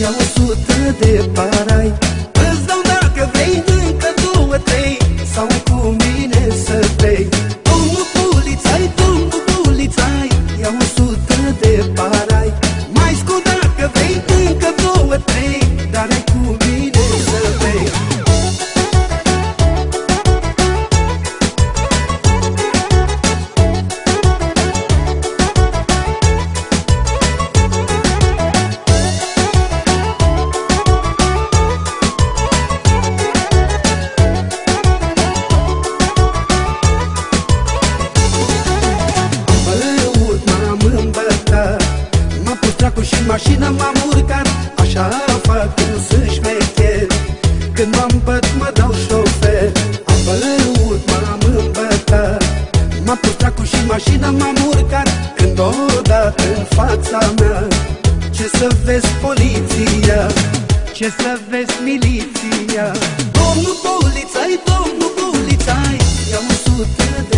Ia o sută de parai. Îți dau dacă vrei încă două, trei. Sau cu mine să bei. Domnul polițai, domnul polițai Ia o sută de parai. Mai scot dacă vrei încă două, trei mașină m-am urcat Așa fac cum sunt șmecher Când m-am băt mă dau șofer Am băut, m-am îmbătat M-am pus dracu și în mașină m-am urcat Când odată în fața mea. Ce să vezi poliția? Ce să vezi miliția? Domnul polițai, domnul polițai Ia un sută de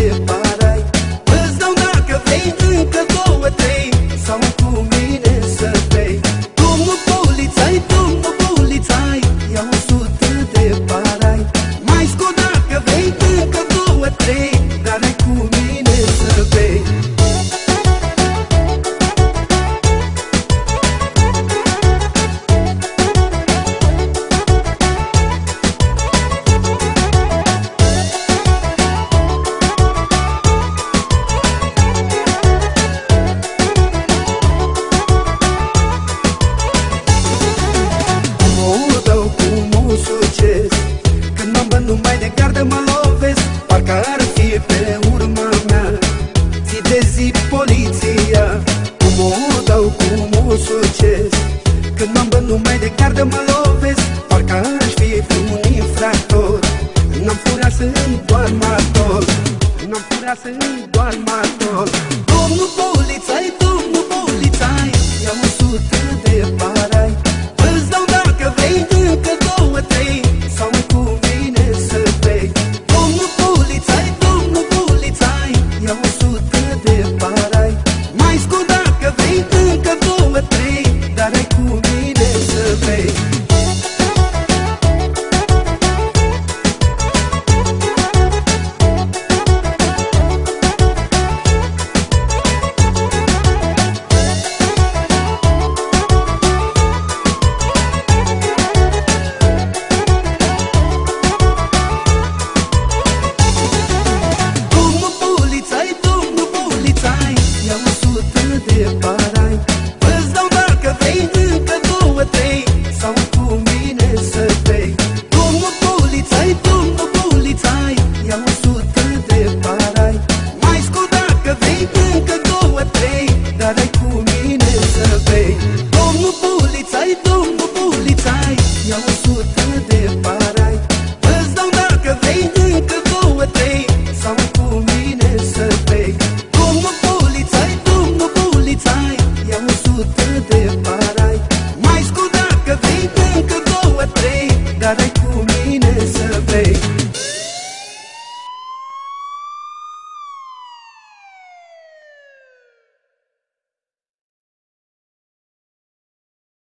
Bă, numai de chiar de mă lovesc. Parcă aș fi un infractor. N-am furat, sunt doar martor. N-am furat, sunt doar martor.